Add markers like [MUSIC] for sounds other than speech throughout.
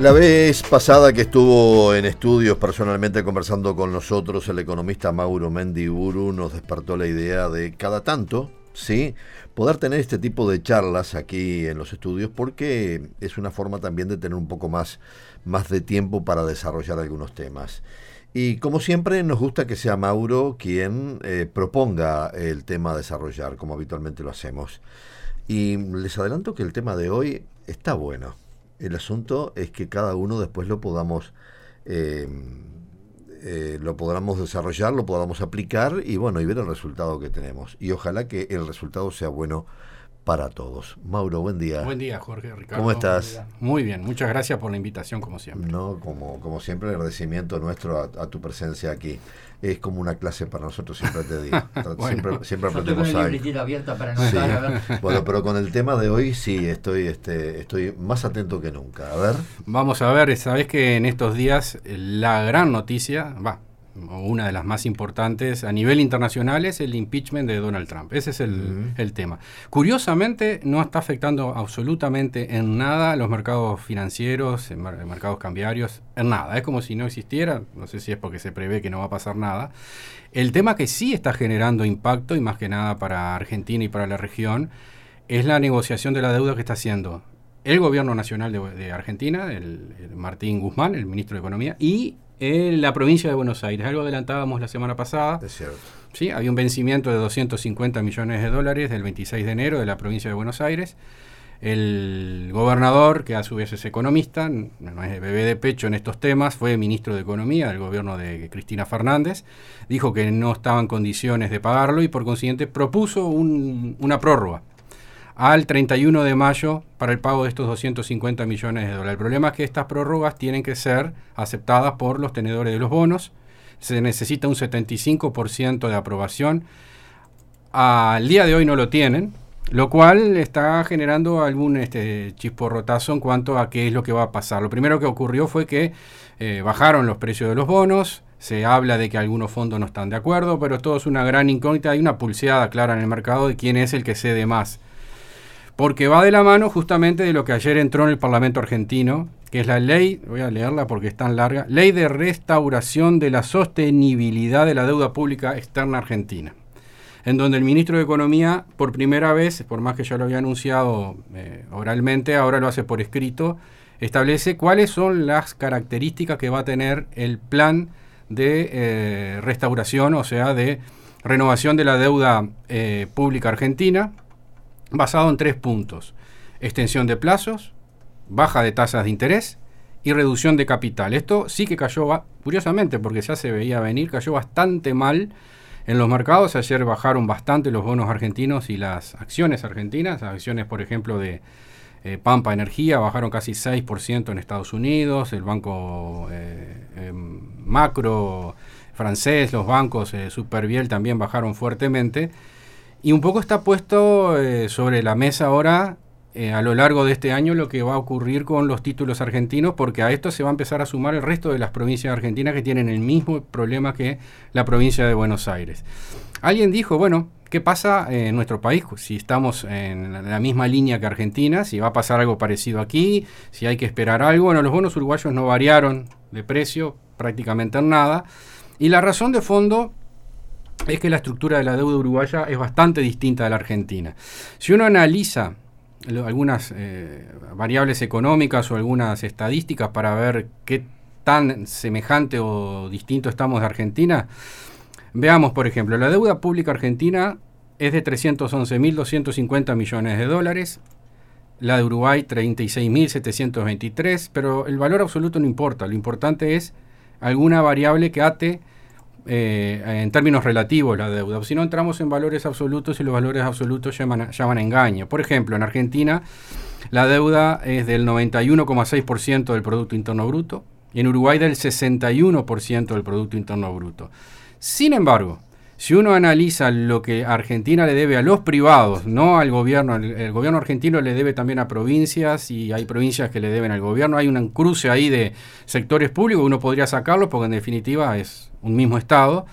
La vez pasada que estuvo en estudios personalmente conversando con nosotros, el economista Mauro Mendiburu nos despertó la idea de cada tanto, ¿sí? Poder tener este tipo de charlas aquí en los estudios porque es una forma también de tener un poco más, más de tiempo para desarrollar algunos temas. Y como siempre, nos gusta que sea Mauro quien eh, proponga el tema a desarrollar, como habitualmente lo hacemos. Y les adelanto que el tema de hoy está bueno. El asunto es que cada uno después lo podamos eh, eh, lo podamos desarrollar, lo podamos aplicar y bueno, y ver el resultado que tenemos. Y ojalá que el resultado sea bueno para todos. Mauro, buen día. Buen día, Jorge Ricardo. ¿Cómo estás? Muy bien, muchas gracias por la invitación, como siempre. No, como, como siempre, el agradecimiento nuestro a, tu presencia aquí. Es como una clase para nosotros, siempre te digo. [LAUGHS] Siempre, siempre aprendemos algo. abierta para notar, [LAUGHS] Bueno, pero con el tema de hoy sí, estoy, este, estoy más atento que nunca. A ver. Vamos a ver, sabes que en estos días la gran noticia, va, una de las más importantes a nivel internacional es el impeachment de Donald Trump. Ese es el, tema. Curiosamente, no está afectando absolutamente en nada los mercados financieros, en mercados cambiarios, en nada. Es como si no existiera, no sé si es porque se prevé que no va a pasar nada. El tema que sí está generando impacto, y más que nada para Argentina y para la región, es la negociación de la deuda que está haciendo el gobierno nacional de, Argentina, el Martín Guzmán, el ministro de Economía, y en la provincia de Buenos Aires. Algo adelantábamos la semana pasada. Es cierto. Sí, había un vencimiento de 250 millones de dólares del 26 de enero de la provincia de Buenos Aires. El gobernador, que a su vez es economista, no es bebé de pecho en estos temas, fue ministro de Economía del gobierno de Cristina Fernández, dijo que no estaba en condiciones de pagarlo y por consiguiente propuso una prórroga al 31 de mayo para el pago de estos 250 millones de dólares. El problema es que estas prórrogas tienen que ser aceptadas por los tenedores de los bonos. Se necesita un 75% de aprobación. Al día de hoy no lo tienen, lo cual está generando algún este, chisporrotazo en cuanto a qué es lo que va a pasar. Lo primero que ocurrió fue que eh, bajaron los precios de los bonos, se habla de que algunos fondos no están de acuerdo, pero todo es una gran incógnita, hay una pulseada clara en el mercado de quién es el que cede más porque va de la mano justamente de lo que ayer entró en el Parlamento argentino, que es la ley, voy a leerla porque es tan larga, ley de restauración de la sostenibilidad de la deuda pública externa argentina, en donde el ministro de Economía, por primera vez, por más que ya lo había anunciado eh, oralmente, ahora lo hace por escrito, establece cuáles son las características que va a tener el plan de eh, restauración, o sea, de renovación de la deuda eh, pública argentina, basado en tres puntos. Extensión de plazos, baja de tasas de interés y reducción de capital. Esto sí que cayó, curiosamente, porque ya se veía venir, cayó bastante mal en los mercados. Ayer bajaron bastante los bonos argentinos y las acciones argentinas. Las acciones, por ejemplo, de eh, Pampa Energía bajaron casi 6% en Estados Unidos. El banco eh, em, macro francés, los bancos eh, Superviel también bajaron fuertemente. Y un poco está puesto eh, sobre la mesa ahora, eh, a lo largo de este año, lo que va a ocurrir con los títulos argentinos, porque a esto se va a empezar a sumar el resto de las provincias argentinas que tienen el mismo problema que la provincia de Buenos Aires. Alguien dijo, bueno, ¿qué pasa en nuestro país? Si estamos en la misma línea que Argentina, si va a pasar algo parecido aquí, si hay que esperar algo. Bueno, los bonos uruguayos no variaron de precio prácticamente en nada. Y la razón de fondo es que la estructura de la deuda uruguaya es bastante distinta de la argentina. Si uno analiza algunas eh, variables económicas o algunas estadísticas para ver qué tan semejante o distinto estamos de Argentina, veamos, por ejemplo, la deuda pública argentina es de 311.250 millones de dólares, la de Uruguay 36.723, pero el valor absoluto no importa, lo importante es alguna variable que ate eh, en términos relativos la deuda. Si no entramos en valores absolutos y los valores absolutos llaman llaman engaño. Por ejemplo, en Argentina la deuda es del 91,6% del Producto Interno Bruto y en Uruguay del 61% del Producto Interno Bruto. Sin embargo, si uno analiza lo que Argentina le debe a los privados, no al gobierno, el, gobierno argentino le debe también a provincias y hay provincias que le deben al gobierno, hay un cruce ahí de sectores públicos, uno podría sacarlo porque en definitiva es un mismo Estado.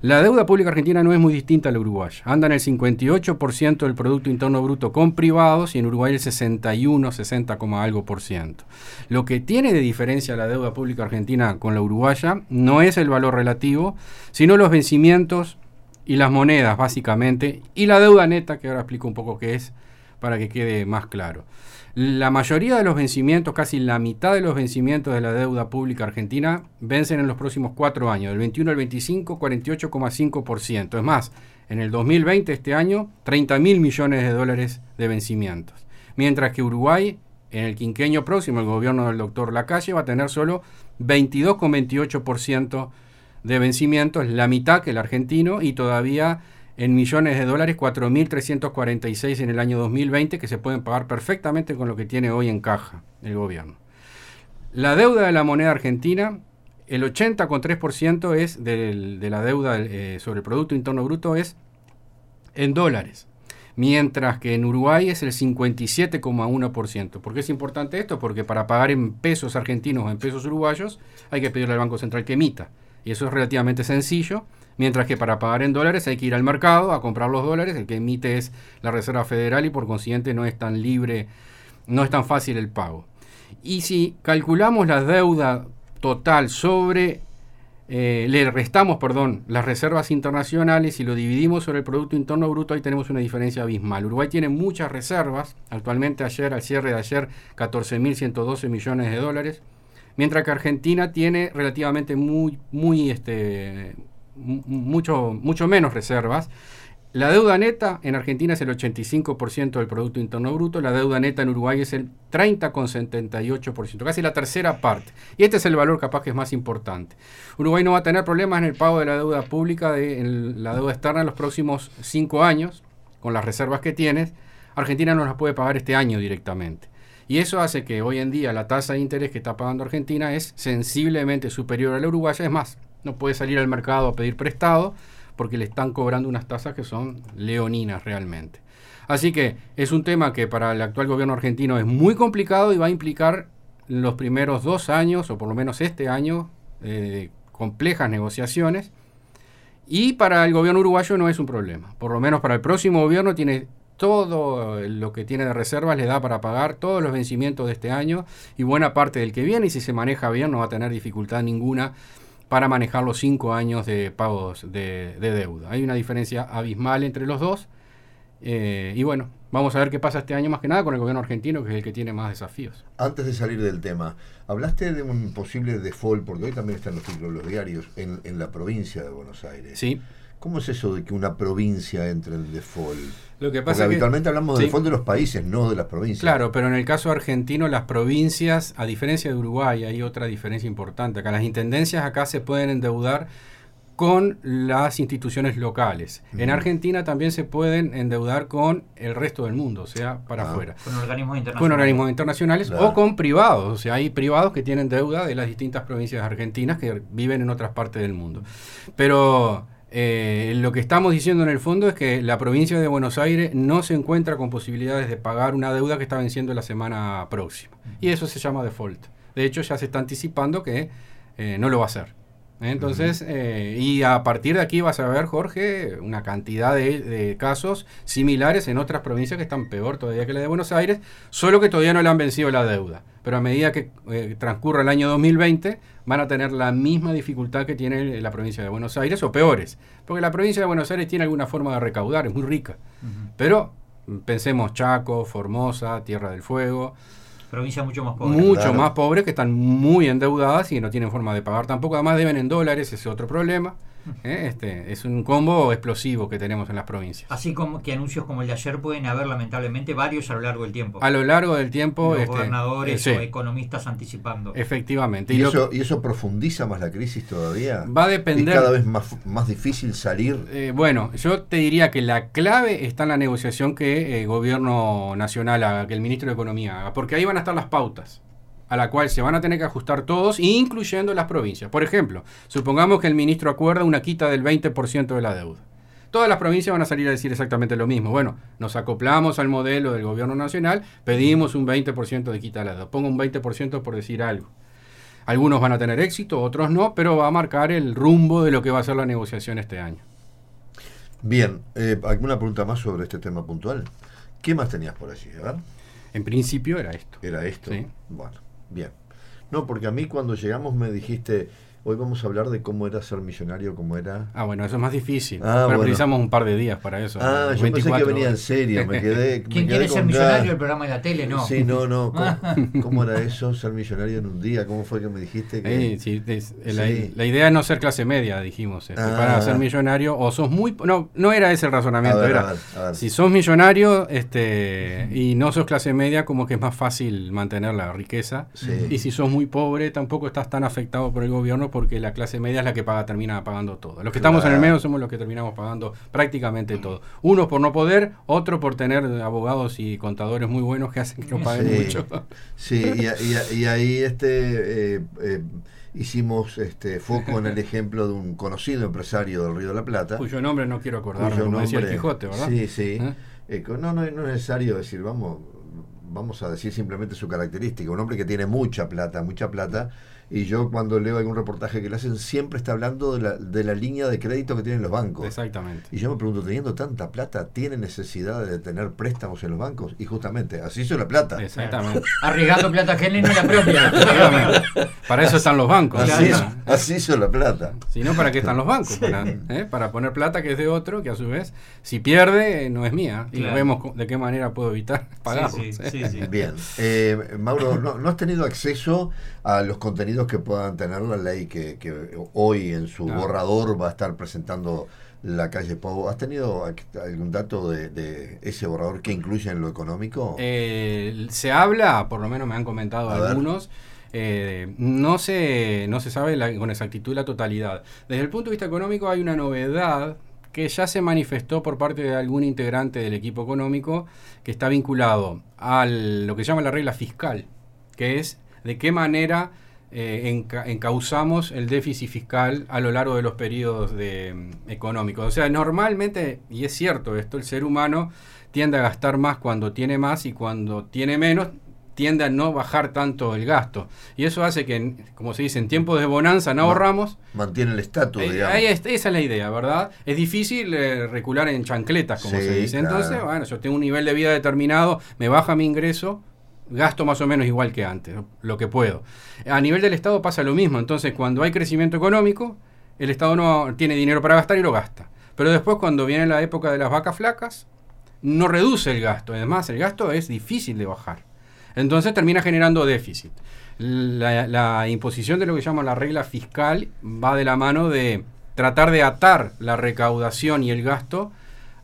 La deuda pública argentina no es muy distinta a la uruguaya. Anda en el 58% del Producto Interno Bruto con privados y en Uruguay el 61, 60, algo por ciento. Lo que tiene de diferencia la deuda pública argentina con la uruguaya no es el valor relativo, sino los vencimientos y las monedas, básicamente, y la deuda neta, que ahora explico un poco qué es, para que quede más claro. La mayoría de los vencimientos, casi la mitad de los vencimientos de la deuda pública argentina, vencen en los próximos cuatro años, del 21 al 25, 48,5%. Es más, en el 2020, este año, 30 mil millones de dólares de vencimientos. Mientras que Uruguay, en el quinquenio próximo, el gobierno del doctor Lacalle va a tener solo 22,28% de vencimientos, la mitad que el argentino, y todavía en millones de dólares, 4.346 en el año 2020, que se pueden pagar perfectamente con lo que tiene hoy en caja el gobierno. La deuda de la moneda argentina, el 80,3% es de, la deuda eh, sobre el Producto Interno Bruto es en dólares, mientras que en Uruguay es el 57,1%. ¿Por qué es importante esto? Porque para pagar en pesos argentinos o en pesos uruguayos hay que pedirle al Banco Central que emita. Y eso es relativamente sencillo Mientras que para pagar en dólares hay que ir al mercado a comprar los dólares, el que emite es la Reserva Federal y por consiguiente no es tan libre, no es tan fácil el pago. Y si calculamos la deuda total sobre, eh, le restamos, perdón, las reservas internacionales y lo dividimos sobre el Producto Interno Bruto, ahí tenemos una diferencia abismal. Uruguay tiene muchas reservas, actualmente ayer, al cierre de ayer, 14.112 millones de dólares, mientras que Argentina tiene relativamente muy, muy, este, mucho, mucho menos reservas. La deuda neta en Argentina es el 85% del Producto Interno Bruto, la deuda neta en Uruguay es el 30,78%, casi la tercera parte. Y este es el valor capaz que es más importante. Uruguay no va a tener problemas en el pago de la deuda pública, de la deuda externa en los próximos cinco años, con las reservas que tienes. Argentina no las puede pagar este año directamente. Y eso hace que hoy en día la tasa de interés que está pagando Argentina es sensiblemente superior a la uruguaya, es más, no puede salir al mercado a pedir prestado porque le están cobrando unas tasas que son leoninas realmente. Así que es un tema que para el actual gobierno argentino es muy complicado y va a implicar los primeros dos años, o por lo menos este año, eh, complejas negociaciones. Y para el gobierno uruguayo no es un problema. Por lo menos para el próximo gobierno tiene todo lo que tiene de reservas, le da para pagar todos los vencimientos de este año y buena parte del que viene. Y si se maneja bien, no va a tener dificultad ninguna para manejar los cinco años de pagos de, deuda. Hay una diferencia abismal entre los dos. Eh, y bueno, vamos a ver qué pasa este año más que nada con el gobierno argentino, que es el que tiene más desafíos. Antes de salir del tema, hablaste de un posible default, porque hoy también están los títulos los diarios, en, en la provincia de Buenos Aires. Sí. ¿Cómo es eso de que una provincia entre en default? Lo que pasa Porque habitualmente hablamos de default de los países, no de las provincias. Claro, pero en el caso argentino, las provincias, a diferencia de Uruguay, hay otra diferencia importante. Acá las intendencias acá se pueden endeudar con las instituciones locales. En Argentina también se pueden endeudar con el resto del mundo, o sea, para ah. afuera. Con organismos internacionales. Con organismos internacionales o con privados. O sea, hay privados que tienen deuda de las distintas provincias argentinas que viven en otras partes del mundo. Pero eh, lo que estamos diciendo en el fondo es que la provincia de Buenos Aires no se encuentra con posibilidades de pagar una deuda que está venciendo la semana próxima. Y eso se llama default. De hecho, ya se está anticipando que eh, no lo va a hacer. Entonces, eh, y a partir de aquí vas a ver, Jorge, una cantidad de, casos similares en otras provincias que están peor todavía que la de Buenos Aires, solo que todavía no le han vencido la deuda. Pero a medida que eh, transcurra el año 2020, van a tener la misma dificultad que tiene la provincia de Buenos Aires o peores. Porque la provincia de Buenos Aires tiene alguna forma de recaudar, es muy rica. Pero pensemos Chaco, Formosa, Tierra del Fuego. Provincias mucho más pobres. Mucho más pobres que están muy endeudadas y no tienen forma de pagar tampoco. Además deben en dólares, ese es otro problema. ¿Eh? Este, es un combo explosivo que tenemos en las provincias. Así como que anuncios como el de ayer pueden haber lamentablemente varios a lo largo del tiempo. A lo largo del tiempo. Los este, gobernadores o economistas anticipando. Efectivamente. ¿Y, eso, ¿Y eso profundiza más la crisis todavía? Va a depender. ¿Es cada vez más, más difícil salir? Eh, bueno, yo te diría que la clave está en la negociación que el gobierno nacional haga, que el ministro de Economía haga, porque ahí van a estar las pautas. A la cual se van a tener que ajustar todos, incluyendo las provincias. Por ejemplo, supongamos que el ministro acuerda una quita del 20% de la deuda. Todas las provincias van a salir a decir exactamente lo mismo. Bueno, nos acoplamos al modelo del gobierno nacional, pedimos un 20% de quita de la deuda. Pongo un 20% por decir algo. Algunos van a tener éxito, otros no, pero va a marcar el rumbo de lo que va a ser la negociación este año. Bien, eh, ¿alguna pregunta más sobre este tema puntual? ¿Qué más tenías por allí? A ver. En principio era esto. Era esto. Sí. Bueno, bien. No, porque a mí cuando llegamos me dijiste, hoy vamos a hablar de cómo era ser millonario, cómo era... Ah, bueno, eso es más difícil. Ah, pero bueno. precisamos un par de días para eso. Ah, yo pensé que 24 venía en serio, me quedé... [LAUGHS] me ¿Quién quedé quiere ser millonario? ganas. El programa de la tele, no. Sí, no, no. [LAUGHS] ¿Cómo, cómo era eso, ser millonario en un día? ¿Cómo fue que me dijiste que...? Eh, sí, es- la, Sí. la idea es no ser clase media, dijimos. este, Ah. Para ser millonario, o sos muy. No, no era ese el razonamiento. A ver, era, a ver, a ver. Si sos millonario este, y no sos clase media, como que es más fácil mantener la riqueza. Sí. Y si sos muy pobre, tampoco estás tan afectado por el gobierno porque la clase media es la que paga, termina pagando todo. Los que estamos en el medio somos los que terminamos pagando prácticamente todo. Unos por no poder, otros por tener abogados y contadores muy buenos que hacen que no paguen Sí. mucho. Sí, y, y y ahí este eh, eh, hicimos este foco en el [LAUGHS] ejemplo de un conocido empresario del Río de la Plata. Cuyo nombre no quiero acordarme, cuyo como decía el nombre- Quijote, ¿verdad? Sí, sí. ¿Eh? Eh, no, no, no es necesario decir, vamos, vamos a decir simplemente su característica. Un hombre que tiene mucha plata, mucha plata. Y yo cuando leo algún reportaje que le hacen, siempre está hablando de la, de la línea de crédito que tienen los bancos. Exactamente. Y yo me pregunto, teniendo tanta plata, ¿tiene necesidad de tener préstamos en los bancos? Y justamente, así hizo la plata. Exactamente. [LAUGHS] Arriesgando plata ajena y no la propia. Para eso están los bancos. Así, hizo, así hizo la plata. Si no, ¿para qué están los bancos? Para, ¿eh? para poner plata que es de otro, que a su vez, si pierde, no es mía. Y Claro. vemos co- de qué manera puedo evitar pagarlo. Sí, sí, [LAUGHS] sí, sí. Bien. Eh, Mauro, ¿no, no has tenido acceso a los contenidos que puedan tener la ley que, que hoy en su borrador va a estar presentando la calle Pau? ¿Has tenido algún dato de, de ese borrador que incluye en lo económico? Eh, se habla, por lo menos me han comentado A algunos, eh, no, se, no se sabe la- con exactitud la totalidad. Desde el punto de vista económico hay una novedad que ya se manifestó por parte de algún integrante del equipo económico que está vinculado a lo que se llama la regla fiscal, que es de qué manera eh, enca- encauzamos el déficit fiscal a lo largo de los periodos de, mm, económicos. O sea, normalmente, y es cierto esto, el ser humano tiende a gastar más cuando tiene más y cuando tiene menos tiende a no bajar tanto el gasto. Y eso hace que, como se dice, en tiempos de bonanza no ahorramos. Mantiene el estatus, Eh, digamos. ahí es- esa es la idea, ¿verdad? Es difícil eh, recular en chancletas, como Sí, se dice. claro. Entonces, bueno, yo tengo un nivel de vida determinado, me baja mi ingreso, gasto más o menos igual que antes, lo que puedo. A nivel del Estado pasa lo mismo. Entonces, cuando hay crecimiento económico, el Estado no tiene dinero para gastar y lo gasta. Pero después, cuando viene la época de las vacas flacas, no reduce el gasto. Además, el gasto es difícil de bajar. Entonces termina generando déficit. La, la imposición de lo que llaman la regla fiscal va de la mano de tratar de atar la recaudación y el gasto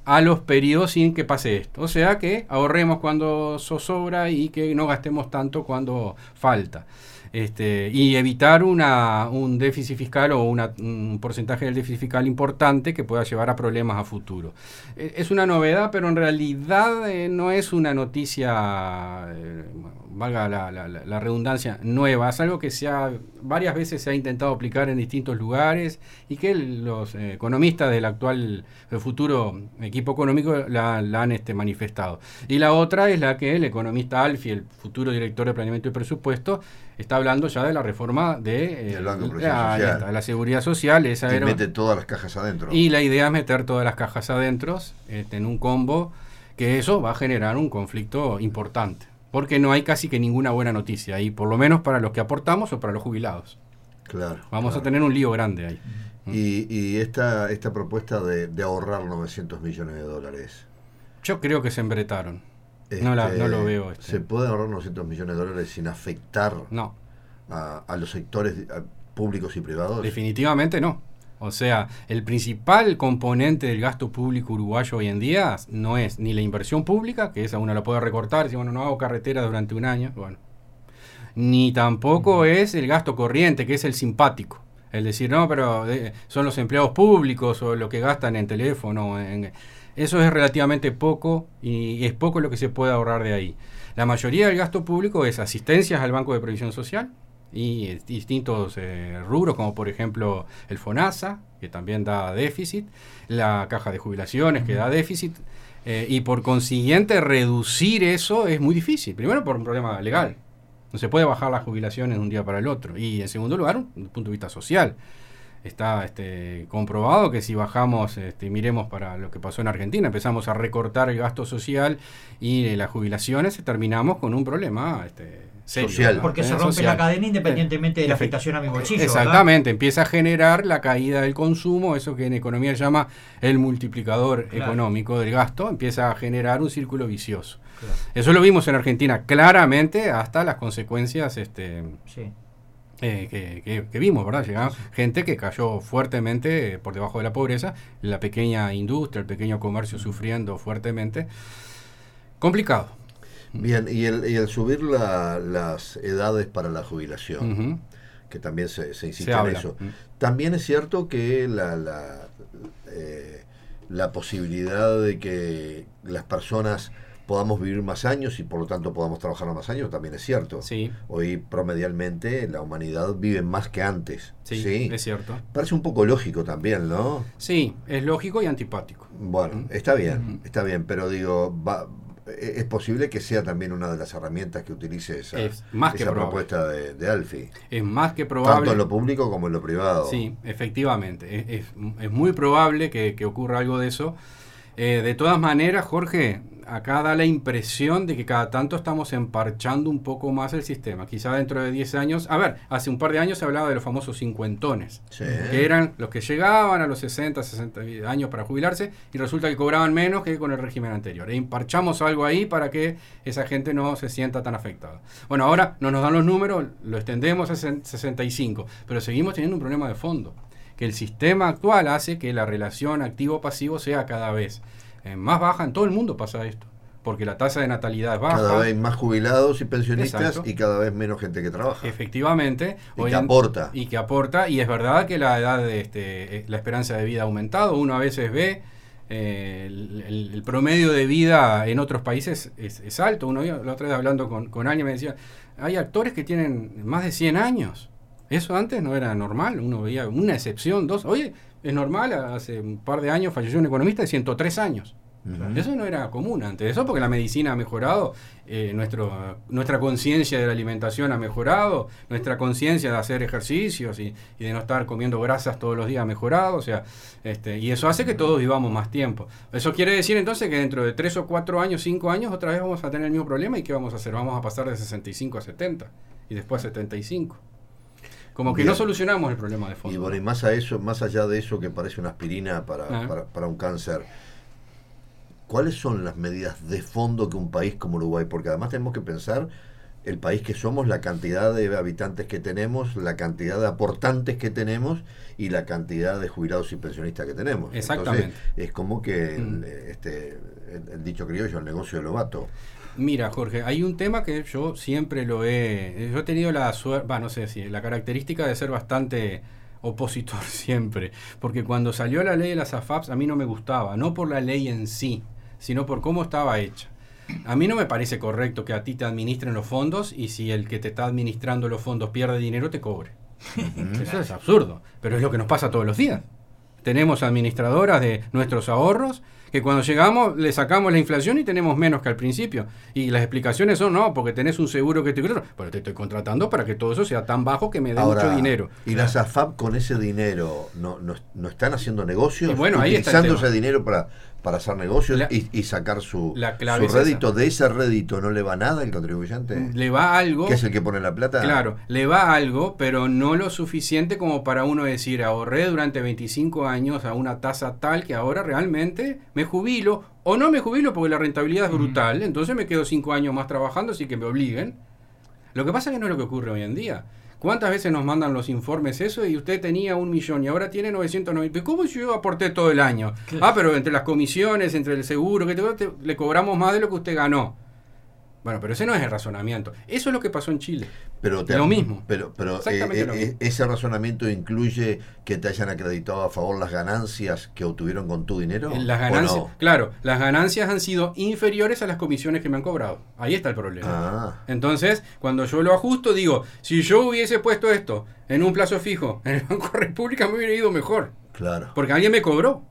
a los periodos sin que pase esto. O sea que ahorremos cuando zozobra y que no gastemos tanto cuando falta. Este, y evitar una, un déficit fiscal o un porcentaje del déficit fiscal importante que pueda llevar a problemas a futuro. Eh, Es una novedad, pero en realidad eh, no es una noticia, eh, valga la, redundancia, nueva. Es algo que se ha, varias veces se ha intentado aplicar en distintos lugares y que los eh, economistas del actual, el futuro equipo económico la, la han este, manifestado. Y la otra es la que el economista Alfi, el futuro director de planeamiento y presupuesto, está hablando ya de la reforma de, eh, Banco de la, Social. esta, la seguridad social. Esa Y era- mete todas las cajas adentro. y la idea es meter todas las cajas adentro este, en un combo, que eso va a generar un conflicto importante. Porque no hay casi que ninguna buena noticia ahí, por lo menos para los que aportamos o para los jubilados. Claro. Vamos claro. a tener un lío grande ahí. Y, y esta, esta propuesta de, de ahorrar 900 millones de dólares. Yo creo que se embretaron. No la- este, no lo veo, este. ¿Se puede ahorrar 900 millones de dólares sin afectar No, a, a los sectores públicos y privados? definitivamente no. O sea, el principal componente del gasto público uruguayo hoy en día no es ni la inversión pública, que esa uno la puede recortar, si bueno, no hago carretera durante un año, bueno. Ni tampoco es el gasto corriente, que es el simpático. El decir, no, pero eh, son los empleados públicos o lo que gastan en teléfono. En, eso es relativamente poco y es poco lo que se puede ahorrar de ahí. La mayoría del gasto público es asistencias al Banco de Previsión Social y distintos eh, rubros, como por ejemplo el FONASA, que también da déficit, la caja de jubilaciones, que da déficit, eh, y por consiguiente reducir eso es muy difícil. Primero por un problema legal. No se puede bajar las jubilaciones de un día para el otro. Y en segundo lugar, desde un punto de vista social está este, comprobado que si bajamos, este, miremos para lo que pasó en Argentina, empezamos a recortar el gasto social y las jubilaciones, terminamos con un problema este, social. Porque se rompe la cadena independientemente de la afectación a mi bolsillo. Exactamente, empieza a generar la caída del consumo, eso que en economía se llama el multiplicador económico del gasto, empieza a generar un círculo vicioso. Eso lo vimos en Argentina claramente hasta las consecuencias este, sí. Eh, que, vimos, ¿verdad? Llegaba gente que cayó fuertemente por debajo de la pobreza, la pequeña industria, el pequeño comercio sufriendo fuertemente. Complicado. Bien, y el, y el subir las edades para la jubilación, que también se, se insiste en eso. También es cierto que la, la, eh, la posibilidad de que las personas podamos vivir más años y por lo tanto podamos trabajar más años, también es cierto. Sí. Hoy promedialmente la humanidad vive más que antes. Sí, es cierto. Parece un poco lógico también, ¿no? Sí, es lógico y antipático. Bueno, está bien, está bien, pero digo, va, e, es posible que sea también una de las herramientas que utilice esa, más propuesta de, de, Alfi. Es más que probable. Tanto en lo público como en lo privado. Sí, efectivamente. Es, es, muy probable que, que ocurra algo de eso. Eh, de todas maneras, Jorge, acá da la impresión de que cada tanto estamos emparchando un poco más el sistema. Quizá dentro de 10 años, a ver, hace un par de años se hablaba de los famosos cincuentones, que eran los que llegaban a los 60, 60 años para jubilarse y resulta que cobraban menos que con el régimen anterior. E emparchamos algo ahí para que esa gente no se sienta tan afectada. Bueno, ahora no nos dan los números, lo extendemos a 65, pero seguimos teniendo un problema de fondo que el sistema actual hace que la relación activo-pasivo sea cada vez eh, más baja. En todo el mundo pasa esto, porque la tasa de natalidad es baja. Cada vez más jubilados y pensionistas y cada vez menos gente que trabaja. Efectivamente. Y que aporta. Y que aporta. Y es verdad que la edad de este, eh, la esperanza de vida ha aumentado. Uno a veces ve eh, el, promedio de vida en otros países es, alto. Uno la otra vez hablando con, con alguien me decía, hay actores que tienen más de 100 años. Eso antes no era normal, uno veía una excepción, dos. Oye, es normal, hace un par de años falleció un economista de 103 años. Eso no era común antes. Eso porque la medicina ha mejorado, eh, nuestro, nuestra conciencia de la alimentación ha mejorado, nuestra conciencia de hacer ejercicios y, de no estar comiendo grasas todos los días ha mejorado. O sea, este, y eso hace que todos vivamos más tiempo. Eso quiere decir entonces que dentro de 3 o 4 años, 5 años, otra vez vamos a tener el mismo problema. ¿Y qué vamos a hacer? Vamos a pasar de 65 a 70 y después a 75. Como que no solucionamos el problema de fondo. Y bueno, y más, a eso, más allá de eso que parece una aspirina para, ah. para, un cáncer, ¿cuáles son las medidas de fondo que un país como Uruguay, porque además tenemos que pensar el país que somos, la cantidad de habitantes que tenemos, la cantidad de aportantes que tenemos y la cantidad de jubilados y pensionistas que tenemos. Exactamente. es como que el, mm. este, el, dicho criollo, el negocio de Lobato. Mira, Jorge, hay un tema que yo siempre lo he. Yo he tenido la suerte, no sé si, la característica de ser bastante opositor [LAUGHS] siempre. Porque cuando salió la ley de las AFAPs, a mí no me gustaba. No por la ley en sí, sino por cómo estaba hecha. A mí no me parece correcto que a ti te administren los fondos y si el que te está administrando los fondos pierde dinero, te cobre. Eso es absurdo, pero es lo que nos pasa todos los días. Tenemos administradoras de nuestros ahorros que cuando llegamos le sacamos la inflación y tenemos menos que al principio. Y las explicaciones son, no, porque tenés un seguro que te... Pero te estoy contratando para que todo eso sea tan bajo que me dé mucho dinero. ¿Y las AFAP con ese dinero no, no, están haciendo negocios? bueno, utilizando ese dinero para para hacer negocios y, sacar su, su rédito. ¿De ese rédito no le va nada el contribuyente? Le va algo. ¿Que es el que pone la plata? Claro, le va algo, pero no lo suficiente como para uno decir, ahorré durante 25 años a una tasa tal que ahora realmente me jubilo, o no me jubilo porque la rentabilidad es brutal, entonces me quedo 5 años más trabajando, así que me obliguen. Lo que pasa es que no es lo que ocurre hoy en día. ¿Cuántas veces nos mandan los informes eso y usted tenía un millón y ahora tiene 990? ¿Cómo yo aporté todo el año? Ah, pero entre las comisiones, entre el seguro, que te, le cobramos más de lo que usted ganó. Bueno, pero ese no es el razonamiento. Eso es lo que pasó en Chile. Pero te- Lo mismo. Pero, pero Exactamente eh, lo eh, mismo. ese razonamiento incluye que te hayan acreditado a favor las ganancias que obtuvieron con tu dinero. Las ¿o ganancias, no? claro, las ganancias han sido inferiores a las comisiones que me han cobrado. Ahí está el problema. Ah, Entonces, cuando yo lo ajusto, digo, si yo hubiese puesto esto en un plazo fijo [LAUGHS] en el Banco República, me hubiera ido mejor. claro. Porque alguien me cobró.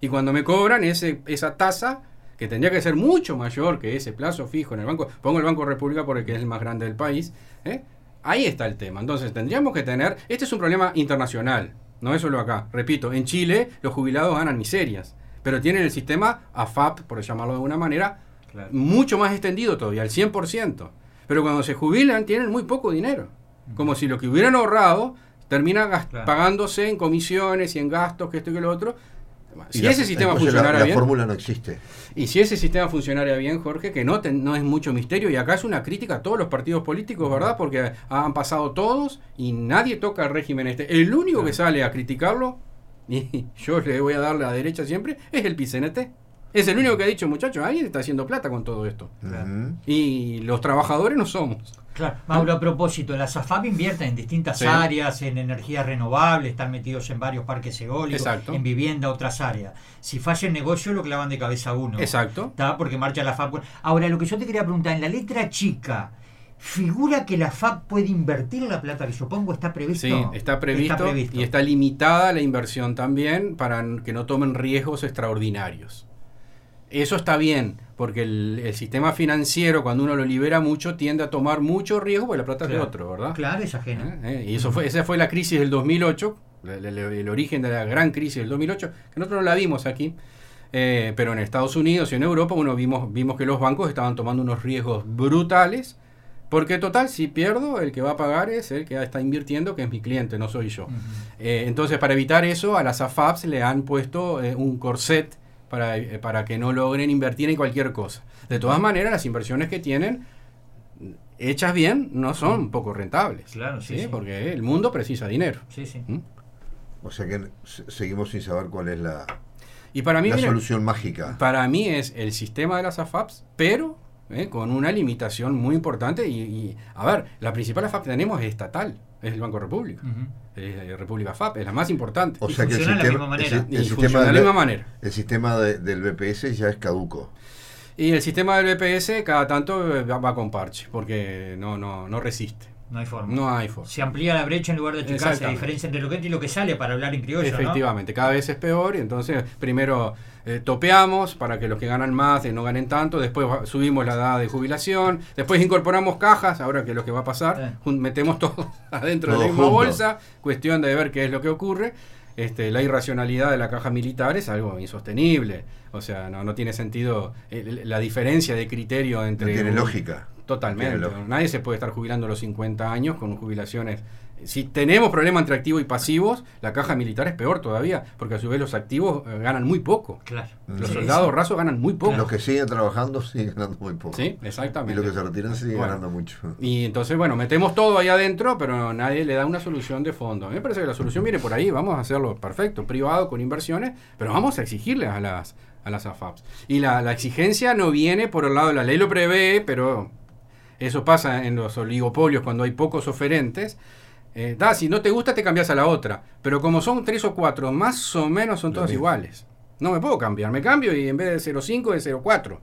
Y cuando me cobran ese, esa tasa, que tendría que ser mucho mayor que ese plazo fijo en el banco, pongo el Banco República porque es el más grande del país, ¿eh? ahí está el tema. Entonces tendríamos que tener, este es un problema internacional, no es solo acá. Repito, en Chile los jubilados ganan miserias, pero tienen el sistema AFAP, por llamarlo de alguna manera, Claro. mucho más extendido todavía, al 100%. Pero cuando se jubilan tienen muy poco dinero. Como si lo que hubieran ahorrado termina Claro. pagándose en comisiones y en gastos, que esto y que lo otro. Si la- ese sistema funcionara la, la bien, fórmula no existe. y si ese sistema funcionara bien, Jorge, que no, te- no es mucho misterio, y acá es una crítica a todos los partidos políticos, ¿verdad? Porque han pasado todos y nadie toca el régimen este. El único que sale a criticarlo, [LAUGHS] y yo le voy a dar la derecha siempre, es el PCNT. Es el único que ha dicho, muchachos, alguien está haciendo plata con todo esto. Y los trabajadores no somos. Claro, Mauro, a propósito, las AFAP invierten en distintas Sí. áreas, en energías renovables, están metidos en varios parques eólicos, Exacto. en vivienda, otras áreas. Si falla el negocio, lo clavan de cabeza a uno. Exacto. ¿Está? Porque marcha la FAP. Ahora, lo que yo te quería preguntar, en la letra chica, ¿figura que la FAP puede invertir la plata que yo pongo? ¿Está previsto? Sí, está previsto, Está previsto. y está limitada la inversión también para que no tomen riesgos extraordinarios. Eso está bien, porque el, el sistema financiero, cuando uno lo libera mucho, tiende a tomar mucho riesgo porque la plata es de otro, ¿verdad? Claro, es ajena. ¿Eh? ¿Eh? Y eso fue, esa fue la crisis del 2008, el, el- el origen de la gran crisis del 2008, que nosotros no la vimos aquí, eh, pero en Estados Unidos y en Europa uno vimos, vimos que los bancos estaban tomando unos riesgos brutales, porque total, si pierdo, el que va a pagar es el que está invirtiendo, que es mi cliente, no soy yo. Eh, entonces, para evitar eso, a las AFAPs le han puesto un corset para, eh, para que no logren invertir en cualquier cosa. De todas maneras, las inversiones que tienen, hechas bien, no son poco rentables. Claro, sí, sí. Porque el mundo precisa dinero. Sí, sí. ¿Mm? O sea que se- seguimos sin saber cuál es la, Y para mí, la solución mágica. para mí es el sistema de las AFAPs, pero eh, con una limitación muy importante. Y, y, a ver, la principal AFAP que tenemos es estatal, es el Banco República. Ujú. Es la República FAP, es la más importante. O Y sea que el funciona de la sistema, misma manera. el, y el funciona sistema, de la misma manera. el sistema de- del BPS ya es caduco. Y el sistema del BPS cada tanto eh, va, va con parche, porque no, no, no resiste. No hay forma. No hay forma. Se amplía la brecha en lugar de achicarse, la diferencia entre lo que entra y lo que sale para hablar en criollo, ¿no? Efectivamente, cada vez es peor y entonces primero eh, topeamos para que los que ganan más eh, no ganen tanto, después va- subimos la edad de jubilación, después incorporamos cajas, ahora que es lo que va a pasar, Eh. metemos todo [LAUGHS] adentro Todo de la misma junto. bolsa, cuestión de ver qué es lo que ocurre. Este, la irracionalidad de la caja militar es algo insostenible, o sea, no, no tiene sentido eh, la diferencia de criterio No entre... tiene un- lógica. Totalmente. Nadie se puede estar jubilando a los 50 años con jubilaciones. Si tenemos problema entre activos y pasivos, la caja militar es peor todavía, porque a su vez los activos eh, ganan muy poco. Claro. Los Sí, soldados sí. rasos ganan muy poco. Los que siguen trabajando [LAUGHS] siguen ganando muy poco. Sí, Y exactamente. los que se retiran siguen Bueno. ganando mucho. Y entonces, bueno, metemos todo ahí adentro, pero nadie le da una solución de fondo. A mí me parece que la solución viene por ahí, vamos a hacerlo perfecto, privado, con inversiones, pero vamos a exigirle a las, a las AFAPs. Y la, la exigencia no viene por el lado de la ley, lo prevé, pero eso pasa en los oligopolios cuando hay pocos oferentes. Eh, da, si no te gusta, te cambias a la otra. Pero como son tres o cuatro, más o menos son todas iguales. No me puedo cambiar, me cambio y en vez de 0,5 es 0,4.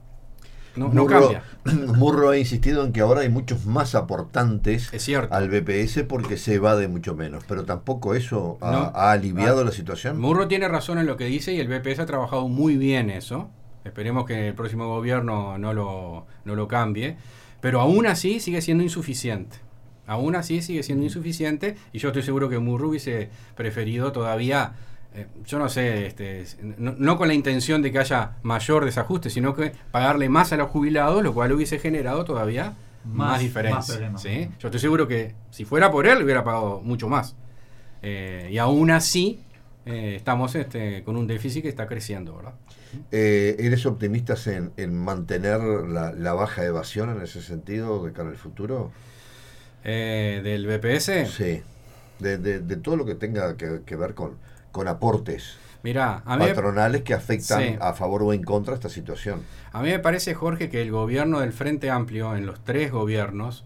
No, no Murro, cambia. [COUGHS] Murro ha insistido en que ahora hay muchos más aportantes Es al BPS porque se evade mucho menos. Pero tampoco eso ha, No. ha aliviado Ah. la situación. Murro tiene razón en lo que dice y el BPS ha trabajado muy bien eso. Esperemos que el próximo gobierno no lo, no lo cambie. Pero aún así sigue siendo insuficiente. Aún así sigue siendo insuficiente y yo estoy seguro que Murro hubiese preferido todavía, eh, yo no sé, este, no, no con la intención de que haya mayor desajuste, sino que pagarle más a los jubilados, lo cual hubiese generado todavía más, Más- diferencia. ¿sí? Yo estoy seguro que si fuera por él hubiera pagado mucho más. Eh, y aún así eh, estamos este, con un déficit que está creciendo, ¿verdad? Eh, ¿Eres optimista en, en mantener la, la baja evasión en ese sentido de cara al futuro? Eh, del BPS, Sí. de, de- de todo lo que tenga que, que ver con, con aportes Mirá, a mí, me- patronales que afectan Sí. a favor o en contra esta situación. a mí me parece, Jorge, que el gobierno del Frente Amplio, en los tres gobiernos,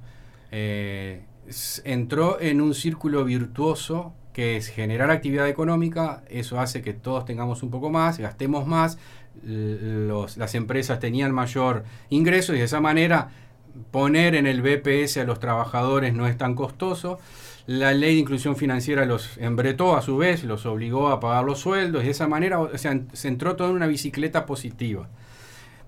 entró en un círculo virtuoso que es generar actividad económica, eso hace que todos tengamos un poco más, gastemos más, las empresas tenían mayor ingreso y de esa manera poner en el BPS a los trabajadores no es tan costoso. La ley de inclusión financiera los embretó a su vez, los obligó a pagar los sueldos y de esa manera se entró todo en una bicicleta positiva.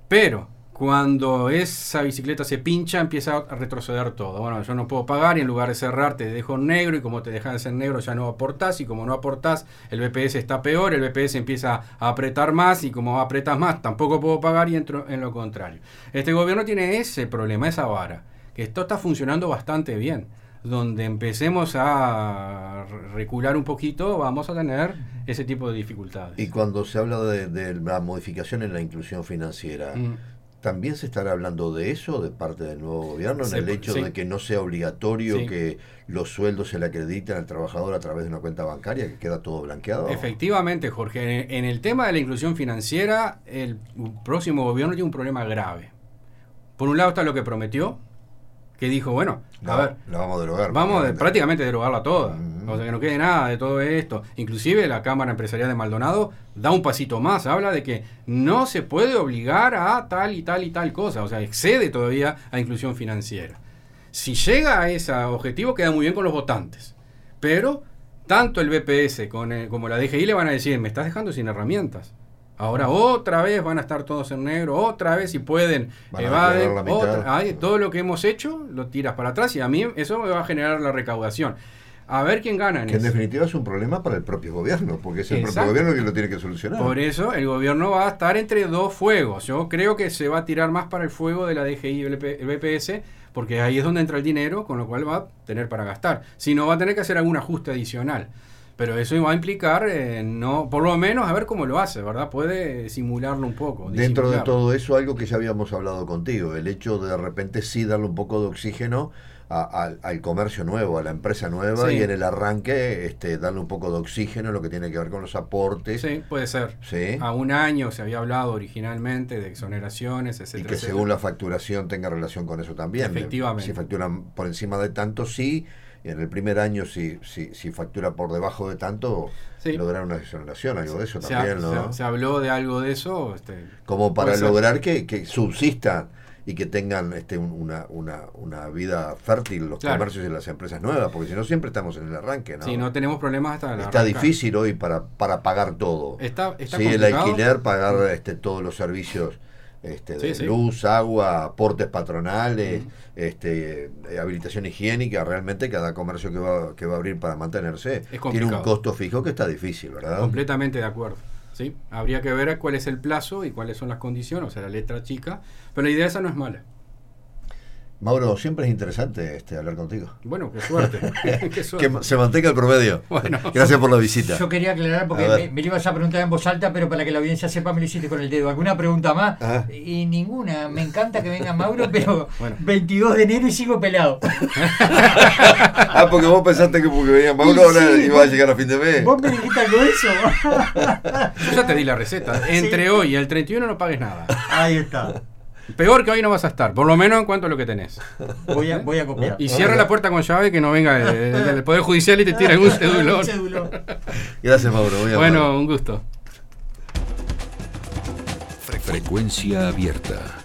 Pero cuando esa bicicleta se pincha, empieza a retroceder todo. Bueno, yo no puedo pagar y en lugar de cerrar te dejo en negro y como te dejas de ser negro ya no aportás y como no aportás el BPS está peor, el BPS empieza a apretar más y como apretas más tampoco puedo pagar y entro en lo contrario. Este gobierno tiene ese problema, esa vara, que esto está funcionando bastante bien. Donde empecemos a recular un poquito, vamos a tener ese tipo de dificultades. Y cuando se habla de, de la modificación en la inclusión financiera, Mm. ¿También se estará hablando de eso de parte del nuevo gobierno, en el hecho sí. de que no sea obligatorio Sí. que los sueldos se le acrediten al trabajador a través de una cuenta bancaria, que queda todo blanqueado? Efectivamente, Jorge. En, el tema de la inclusión financiera, el próximo gobierno tiene un problema grave. Por un lado está lo que prometió, que dijo, bueno, a La, ver, la vamos a derogar. vamos prácticamente. prácticamente a derogarla toda. Ujú. O sea, que no quede nada de todo esto. Inclusive la Cámara Empresarial de Maldonado da un pasito más. Habla de que no se puede obligar a tal y tal y tal cosa. O sea, excede todavía a inclusión financiera. Si llega a ese objetivo, queda muy bien con los votantes. Pero tanto el BPS con el- como la DGI le van a decir, me estás dejando sin herramientas. Ahora otra vez van a estar todos en negro, otra vez si pueden, evaden, otra- ay, todo lo que hemos hecho lo tiras para atrás y a mí eso me va a generar la recaudación. A ver quién gana en Que en eso. definitiva es un problema para el propio gobierno, porque es el Exacto. propio gobierno que lo tiene que solucionar. Por eso el gobierno va a estar entre dos fuegos. Yo creo que se va a tirar más para el fuego de la DGI y el BP el BPS, porque ahí es donde entra el dinero, con lo cual va a tener para gastar. Si no, va a tener que hacer algún ajuste adicional. Pero eso va a implicar, eh, no, por lo menos, a ver cómo lo hace, ¿verdad? Puede simularlo un poco. Dentro de todo eso, algo que ya habíamos hablado contigo, el hecho de de repente sí darle un poco de oxígeno a- al- al comercio nuevo, a la empresa nueva Sí. y en el arranque este, darle un poco de oxígeno en lo que tiene que ver con los aportes. Sí, puede ser. Sí. A un año se había hablado originalmente de exoneraciones, Y etcétera. que etcétera. según la facturación tenga relación con eso también. Efectivamente. Si facturan por encima de tanto, sí. Y en el primer año, si, si, si factura por debajo de tanto, Sí. lograr una exoneración, algo de eso se, ha- también, ¿no? se- se habló de algo de eso. Este, Como para lograr que, que subsistan y que tengan este, un- una, una, una vida fértil los Claro. comercios y las empresas nuevas, porque si no siempre estamos en el arranque, ¿no? Si no tenemos problemas hasta Está arrancar. difícil hoy para, para pagar todo. Está, está sí, el alquiler, pagar este, todos los servicios este, de Sí, sí. luz, agua, aportes patronales, este, eh, habilitación higiénica, realmente cada comercio que va, que va a abrir para mantenerse tiene un costo fijo que está difícil, ¿verdad? Completamente de acuerdo. ¿Sí? Habría que ver cuál es el plazo y cuáles son las condiciones, o sea, la letra chica. Pero la idea esa no es mala. Mauro, siempre es interesante este, hablar contigo. Bueno, qué suerte. [LAUGHS] qué suerte. Que se mantenga el promedio. Bueno. Gracias por la visita. Yo quería aclarar porque me, me ibas a preguntar en voz alta, pero para que la audiencia sepa me lo hiciste con el dedo. ¿Alguna pregunta más? Ah. Y ninguna. Me encanta que venga Mauro, pero [LAUGHS] Bueno. 22 de enero y sigo pelado. [LAUGHS] ah, porque vos pensaste que porque venía Mauro Y ahora sí, iba a llegar a fin de mes. ¿Vos me dijiste algo de eso? Yo ya te di la receta. Entre hoy y el 31 no pagues nada. Ahí está. Peor que hoy no vas a estar, por lo menos en cuanto a lo que tenés. Voy a, voy a copiar. Y cierra la puerta con llave que no venga el, el- el Poder Judicial y te tire algún cedulón. [LAUGHS] Gracias, Mauro. muy amable. Bueno, un gusto. Frecuencia abierta.